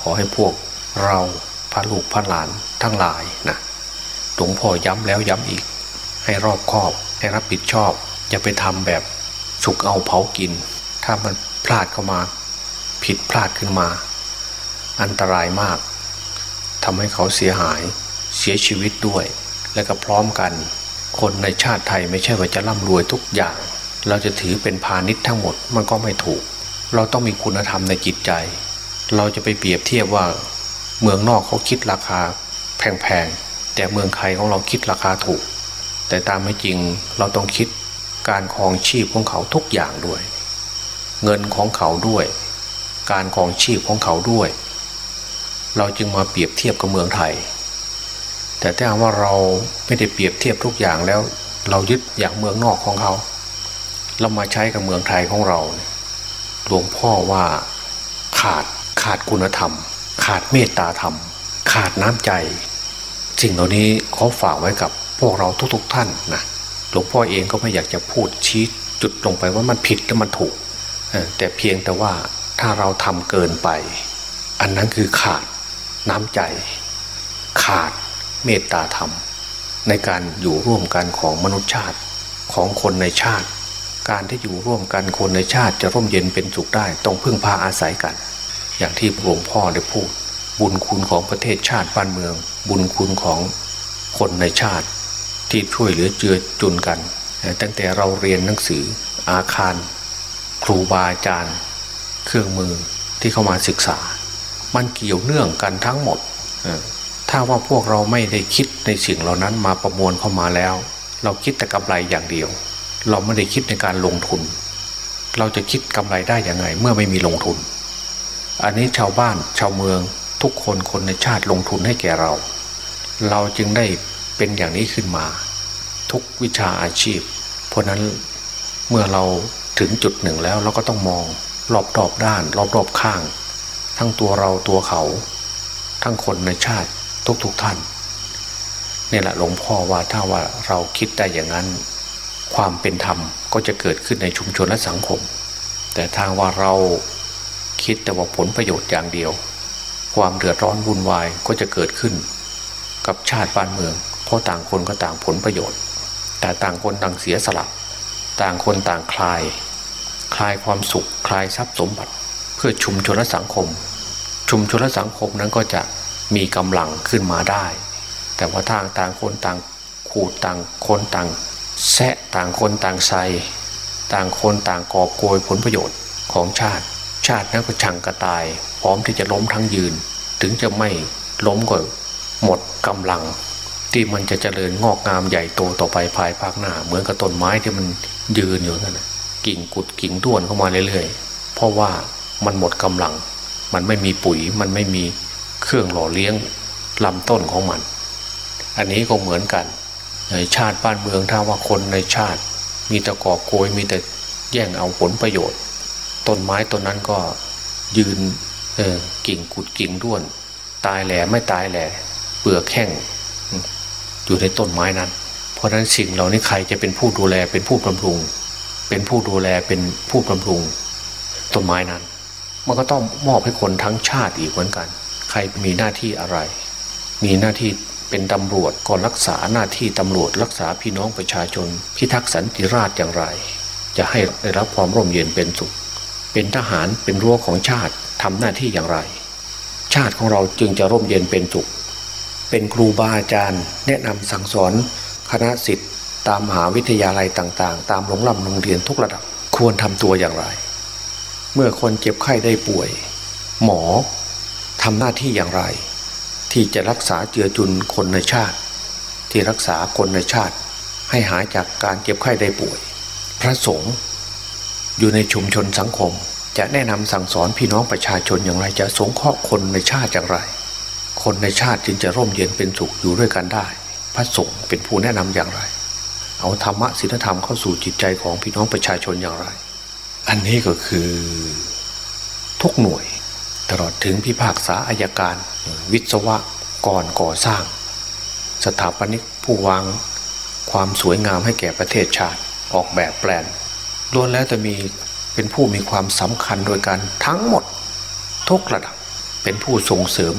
ขอให้พวกเรา พระลูกพระหลานทั้งหลายนะหลวงพ่อย้ำแล้วย้ำอีก ให้รอบคอบให้รับผิดชอบอย่าไปทำแบบสุกเอาเผากิน ถ้ามันพลาดเข้ามา ผิดพลาดขึ้นมา อันตรายมากทำให้เขาเสียหายเสียชีวิตด้วย และก็พร้อมกัน คนในชาติไทยไม่ใช่ว่าจะร่ำรวยทุกอย่าง เราจะถือเป็นพาณิชย์ทั้งหมดมันก็ไม่ถูก เราต้องมีคุณธรรมในจิตใจ เราจะไปเปรียบเทียบว่า เมืองนอกเขาคิดราคาแพงๆ แต่เมืองไทยของเราคิดราคาถูก แต่ตามไม่จริงเราต้องคิดการครองชีพของเขาทุกอย่างด้วย เงินของเขาด้วย การครองชีพของเขาด้วย เราจึงมาเปรียบเทียบกับเมืองไทย แต่ถ้าว่าเราไม่ได้เปรียบเทียบทุกอย่างแล้ว เรายึดอย่างเมืองนอกของเขา เรามาใช้กับเมืองไทยของเราหลวงพ่อว่าขาดขาดคุณธรรม ขาดเมตตาธรรม ขาดน้ำใจ สิ่งเหล่านี้เขาฝากไว้กับพวกเราทุกๆทท่านนะหลวงพ่อเองก็ไม่อยากจะพูดชี้จุดลงไปว่ามันผิดและมันถูก แต่เพียงแต่ว่าถ้าเราทำเกินไป อันนั้นคือขาดน้ำใจ ขาดเมตตาธรรม ในการอยู่ร่วมกันของมนุษยชาติของคนในชาติ การที่อยู่ร่วมกันคนในชาติจะร่มเย็นเป็นสุขได้ต้องพึ่งพาอาศัยกัน อย่างที่หลวงพ่อได้พูด บุญคุณของประเทศชาติบ้านเมือง บุญคุณของคนในชาติ ที่ช่วยเหลือเจือจุนกัน ตั้งแต่เราเรียนหนังสืออาคาร ครูบาอาจารย์ เครื่องมือที่เข้ามาศึกษา มันเกี่ยวเนื่องกันทั้งหมด ถ้าว่าพวกเราไม่ได้คิดในสิ่งเหล่านั้นมาประมวลเข้ามาแล้ว เราคิดแต่กำไรอย่างเดียว เราไม่ได้คิดในการลงทุน เราจะคิดกำไรได้อย่างไง เมื่อไม่มีลงทุน อันนี้ชาวบ้านชาวเมืองทุกคนคนในชาติลงทุนให้แก่เรา เราจึงได้เป็นอย่างนี้ขึ้นมา ทุกวิชาอาชีพ เพราะนั้นเมื่อเราถึงจุดหนึ่งแล้วเราก็ต้องมองรอบรอบด้าน รอบรอบข้าง ทั้งตัวเราตัวเขา ทั้งคนในชาติทุกๆทท่านนี่แหละหลวงพ่อว่าถ้าว่าเราคิดได้อย่างนั้น ความเป็นธรรมก็จะเกิดขึ้นในชุมชนและสังคม แต่ทางว่าเรา คิดแต่ว่าผลประโยชน์อย่างเดียว ความเดือดร้อนวุ่นวายก็จะเกิดขึ้น กับชาติบ้านเมือง เพราะต่างคนก็ต่างผลประโยชน์ แต่ต่างคนต่างเสียสละ ต่างคนต่างคลาย คลายความสุข คลายทรัพย์สมบัติ เพื่อชุมชนและสังคม ชุมชนและสังคมนั้นก็จะมีกำลังขึ้นมาได้ แต่ว่าทางต่างคนต่างขูดต่างคนต่างแซะต่างคนต่างใส่ต่างคนต่างกอบโกยผลประโยชน์ของชาติ ชาตินั้นก็ชังกระตาย พร้อมที่จะล้มทั้งยืน ถึงจะไม่ล้มก็หมดกำลัง ที่มันจะเจริญงอกงามใหญ่โตต่อไปภายภาคหน้า เหมือนกับต้นไม้ที่มันยืนอยู่นั่นกิ่งกุดกิ่งด้วนเข้ามาเรื่อยๆ เพราะว่ามันหมดกำลัง มันไม่มีปุ๋ยมันไม่มีเครื่องหล่อเลี้ยงลำต้นของมัน อันนี้ก็เหมือนกันในชาติบ้านเมืองถ้าว่าคนในชาติ มีแต่ก่อโกยมีแต่แย่งเอาผลประโยชน์ ต้นไม้ต้นนั้นก็ยืนเออกิ่งกุดกิ่งด้วน ตายแหล่ไม่ตายแหล่เปลือกแข้งอยู่ในต้นไม้นั้น เพราะฉะนั้นสิ่งเหล่านี้ใครจะเป็นผู้ดูแลเป็นผู้บำรุง เป็นผู้ดูแลเป็นผู้บำรุง ต้นไม้นั้น มันก็ต้องมอบให้คนทั้งชาติอีกเหมือนกัน ใครมีหน้าที่อะไร มีหน้าที่เป็นตำรวจก่อนรักษาหน้าที่ตำรวจรักษาพี่น้องประชาชนพิทักษ์สันติราษฎร์อย่างไร จะให้ได้รับความร่มเย็นเป็นสุข เป็นทหารเป็นรั้วของชาติทำหน้าที่อย่างไร ชาติของเราจึงจะร่มเย็นเป็นสุขเป็นครูบาอาจารย์ แนะนำสั่งสอนคณะสิทธิ์ตามมหาวิทยาลัยต่างๆ ตามโรงร่ำโรงเรียนทุกระดับควรทำตัวอย่างไร เมื่อคนเจ็บไข้ได้ป่วย หมอทำหน้าที่อย่างไร ที่จะรักษาเจือจุนคนในชาติ ที่รักษาคนในชาติ ให้หายจากการเจ็บไข้ได้ป่วย พระสงฆ์ อยู่ในชุมชนสังคม จะแนะนำสั่งสอนพี่น้องประชาชนอย่างไรจะสงเคราะห์คนในชาติอย่างไร คนในชาติจึงจะร่มเย็นเป็นสุขอยู่ด้วยกันได้ พระสงฆ์เป็นผู้แนะนำอย่างไร เอาธรรมะศีลธรรมเข้าสู่จิตใจของพี่น้องประชาชนอย่างไร อันนี้ก็คือทุกหน่วย ตลอดถึงพิพากษาอายการ วิศวก่อนก่อสร้าง สถาปนิกผู้วางความสวยงามให้แก่ประเทศชาติออกแบบแปลน ล้วนแล้วจะมีเป็นผู้มีความสำคัญโดยการทั้งหมด ทุกระดับเป็นผู้ส่งเสริม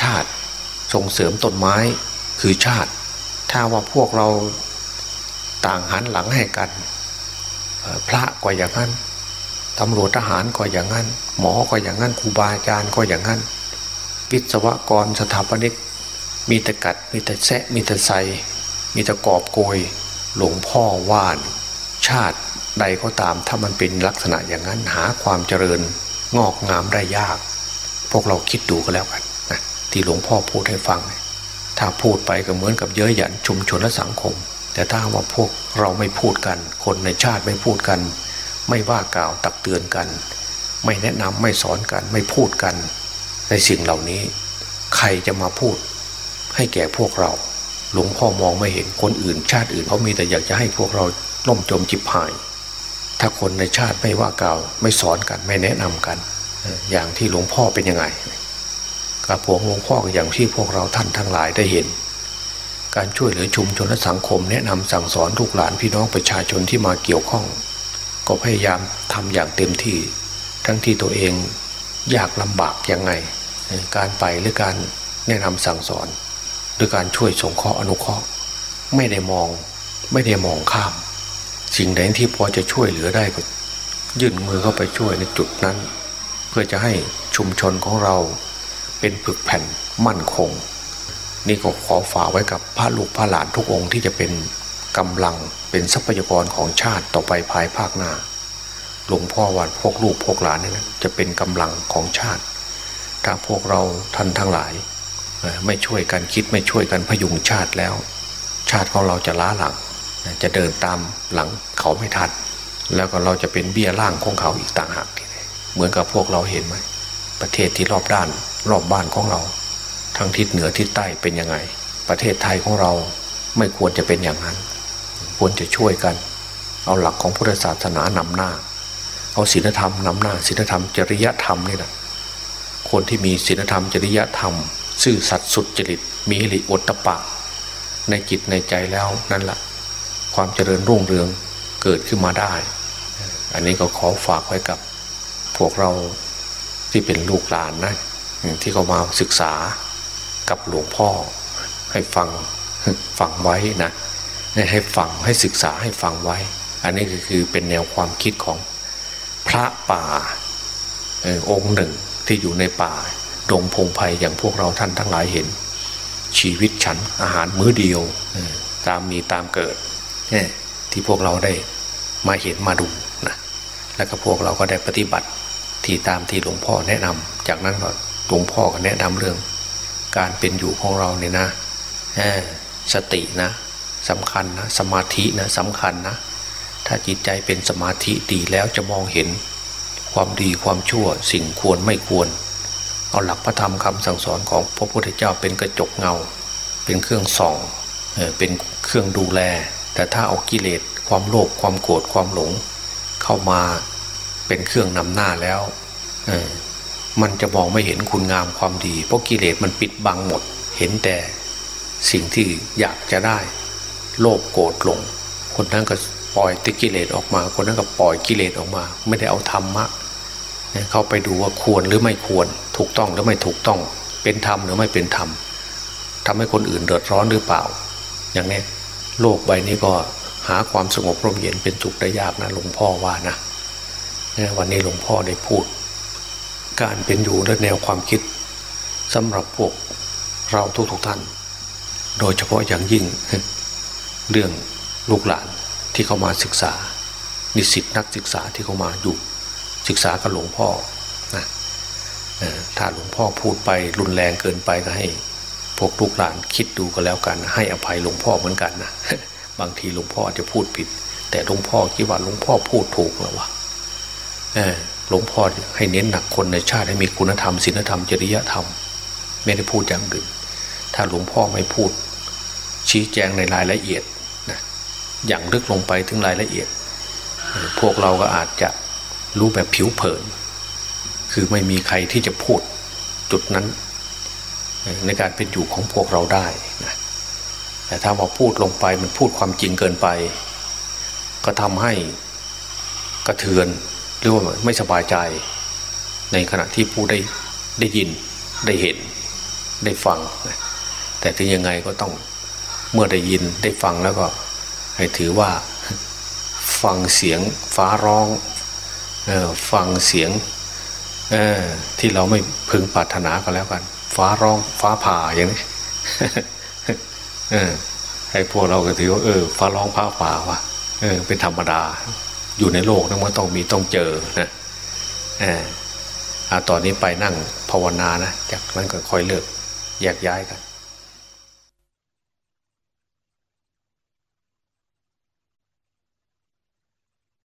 ชาติ ส่งเสริมต้นไม้คือชาติ ถ้าว่าพวกเราต่างหันหลังให้กัน พระก็อย่างนั้นตำรวจทหารก็อย่างนั้น หมอก็อย่างนั้นครูบาอาจารย์ก็อย่างนั้นวิศวกรสถาปนิกมีแต่กัดมีแต่แซะมีแต่ใสมีแต่กอบโกย หลวงพ่อว่าน ชาติ ใดก็ตามถ้ามันเป็นลักษณะอย่างนั้นหาความเจริญงอกงามได้ยาก พวกเราคิดดูก็แล้วกันนะที่หลวงพ่อพูดให้ฟัง ถ้าพูดไปก็เหมือนกับเย้ยหยันชุมชนและสังคม แต่ถ้าว่าพวกเราไม่พูดกัน คนในชาติไม่พูดกัน ไม่ว่ากล่าวตักเตือนกัน ไม่แนะนำไม่สอนกันไม่พูดกัน ในสิ่งเหล่านี้ ใครจะมาพูด ให้แก่พวกเราหลวงพ่อมองไม่เห็นคนอื่น ชาติอื่นเขามีแต่อยากจะให้พวกเราล่มจมจิบหาย ถ้าคนในชาติไม่ว่าเก่าไม่สอนกันไม่แนะนำกัน อย่างที่หลวงพ่อเป็นยังไงกับผมหลวงพ่ออย่างที่พวกเราท่านทั้งหลายได้เห็น การช่วยเหลือชุมชนและสังคม แนะนำสั่งสอนลูกหลานพี่น้องประชาชนที่มาเกี่ยวข้อง ก็พยายามทำอย่างเต็มที่ ทั้งที่ตัวเองยากลำบากยังไง การไปหรือการแนะนำสั่งสอนด้วยการช่วยสงเคราะห์อนุเคราะห์ไม่ได้มองไม่ได้มองข้าม สิ่งใดที่พอจะช่วยเหลือได้ก็ยื่นมือเข้าไปช่วยในจุดนั้น เพื่อจะให้ชุมชนของเราเป็นผึกแผ่นมั่นคง นี่ก็ขอฝากไว้กับพระลูกพระหลานทุกองค์ที่จะเป็นกำลังเป็นทรัพยากรของชาติต่อไปภายภาคหน้าหลวงพ่อวันพวกลูกพวกหลานนี่จะเป็นกำลังของชาติ ถ้าพวกเราท่านทั้งหลาย ไม่ช่วยกันคิดไม่ช่วยกันพยุงชาติแล้ว ชาติของเราจะล้าหลัง จะเดินตามหลังเขาไม่ทันแล้วก็เราจะเป็นเบี้ยล่างของเขาอีกต่างหากเหมือนกับพวกเราเห็นไหมประเทศที่รอบด้านรอบบ้านของเราทางทิศเหนือทิศใต้เป็นยังไง ประเทศไทยของเราไม่ควรจะเป็นอย่างนั้น ควรจะช่วยกัน เอาหลักของพุทธศาสนานำหน้า เอาศีลธรรมนำหน้าศีลธรรมจริยธรรมนี่แหละคนที่มีศีลธรรมจริยธรรม ซื่อสัตย์สุจริตมีหิริโอตตปะ ในจิตในใจแล้วนั่นแหละ ความเจริญรุ่งเรืองเกิดขึ้นมาได้ อันนี้ก็ขอฝากไว้กับพวกเราที่เป็นลูกหลานนะที่เขามาศึกษากับหลวงพ่อ ให้ฟังฟังไว้นะให้ฟังให้ศึกษาให้ฟังไว้ อันนี้ก็คือเป็นแนวความคิดของพระป่าองค์หนึ่งที่อยู่ในป่าดงพงไพ่อย่างพวกเราท่านทั้งหลายเห็น ชีวิตฉันอาหารมื้อเดียวตามมีตามเกิด ที่พวกเราได้มาเห็นมาดูนะแล้วก็พวกเราก็ได้ปฏิบัติที่ตามที่หลวงพ่อแนะนำจากนั้นก็หลวงพ่อก็แนะนำเรื่อง การเป็นอยู่ของเราเนี่ยนะสตินะสำคัญนะสมาธินะสำคัญนะถ้าจิตใจเป็นสมาธิดีแล้วจะมองเห็นความดีความชั่วสิ่งควรไม่ควร เอาหลักพระธรรมคำสั่งสอนของพระพุทธเจ้าเป็นกระจกเงา เป็นเครื่องส่องเป็นเครื่องดูแล แต่ถ้าเอากิเลสความโลภความโกรธความหลง เข้ามาเป็นเครื่องนำหน้าแล้วมันจะมองไม่เห็นคุณงามความดี เพราะกิเลสมันปิดบังหมด เห็นแต่สิ่งที่อยากจะได้ โลภโกรธหลง คนนั้นก็ปล่อยติกิเลสออกมา คนนั้นก็ปล่อยกิเลสออกมา ไม่ได้เอาธรรมะเข้าไปดูว่าควรหรือไม่ควร ถูกต้องหรือไม่ถูกต้อง เป็นธรรมหรือไม่เป็นธรรมทำให้คนอื่นเดือดร้อนหรือเปล่า อย่างนี้ โลกใบนี้ก็หาความสงบร่มเย็นเป็นสุขได้ยากนะหลวงพ่อว่านะวันนี้หลวงพ่อได้พูด การเป็นอยู่และแนวความคิดสำหรับพวกเราทุกๆทท่าน โดยเฉพาะอย่างยิ่ง เรื่องลูกหลานที่เขามาศึกษา นิสิตนักศึกษาที่เขามาอยู่ศึกษากับหลวงพ่อนะถ้าหลวงพ่อพูดไปรุนแรงเกินไปก็ให้ พวกลูกหลานคิดดูก็แล้วกัน ให้อภัยหลวงพ่อเหมือนกันนะบางทีหลวงพ่ออาจจะพูดผิด แต่หลวงพ่อคิดว่าหลวงพ่อพูดถูกแล้ววะหลวงพ่อให้เน้นหนักคนในชาติให้มีคุณธรรมศีลธรรมจริยธรรม ไม่ได้พูดอย่างอื่นถ้าหลวงพ่อไม่พูด ชี้แจงในรายละเอียดนะอย่างลึกลงไปถึงรายละเอียด พวกเราก็อาจจะรู้แบบผิวเผิน คือไม่มีใครที่จะพูดจุดนั้น ในการเป็นอยู่ของพวกเราได้นะแต่ถ้าว่าพูดลงไปมันพูดความจริงเกินไป ก็ทำให้กระเทือนหรือว่าไม่สบายใจ ในขณะที่ผู้ได้ได้ยินได้เห็นได้ฟังแต่ถึงยังไงก็ต้องเมื่อได้ยินได้ฟังแล้วก็ ให้ถือว่าฟังเสียงฟ้าร้องฟังเสียงที่เราไม่พึงปรารถนาก็แล้วกัน ฟ้าร้องฟ้าผ่าอย่างนี้ให้พวกเราก็ถือว่าเออ ฟ้าร้องฟ้าผ่าวะเออ เป็นธรรมดา อยู่ในโลกนั้นมันต้องมีต้องเจอนะอ่าตอนนี้ไปนั่งภาวนานะจากนั้นก็ค่อยเลิกแยกย้ายกัน